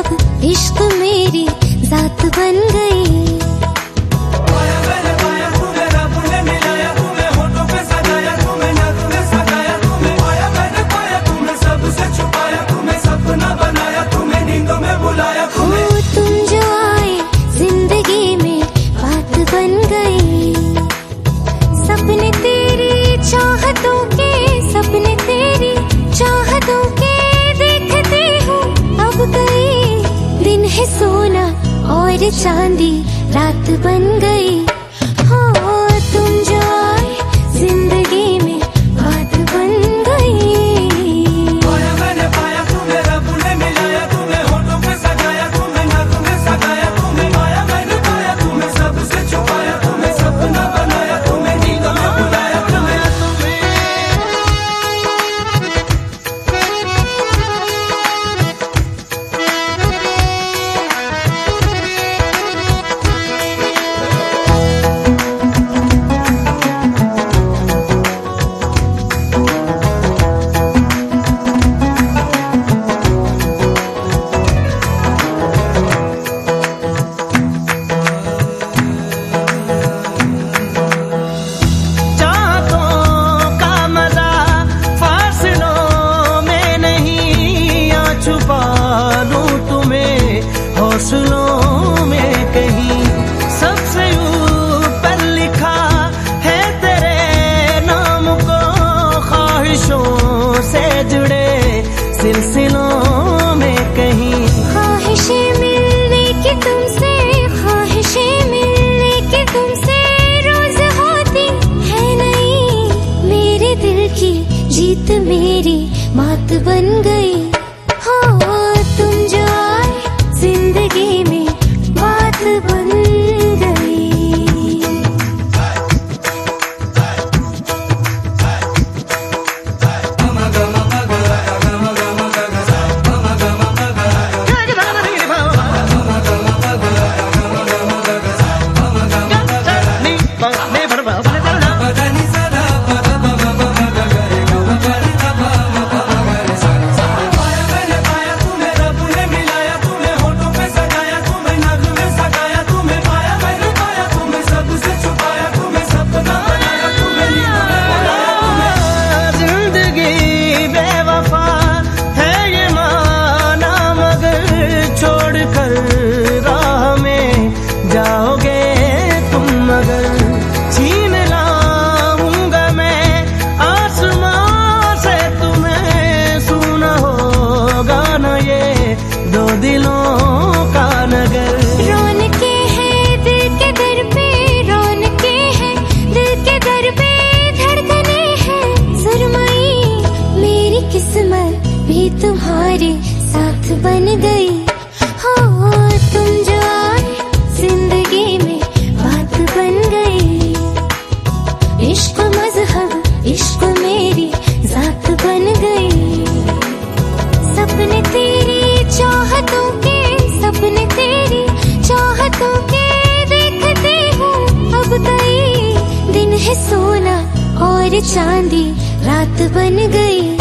अब इश्क मेरी जात बन गई। चांदी रात बन गई। जीत मेरी मात बन गई मेरी चांदी रात बन गई।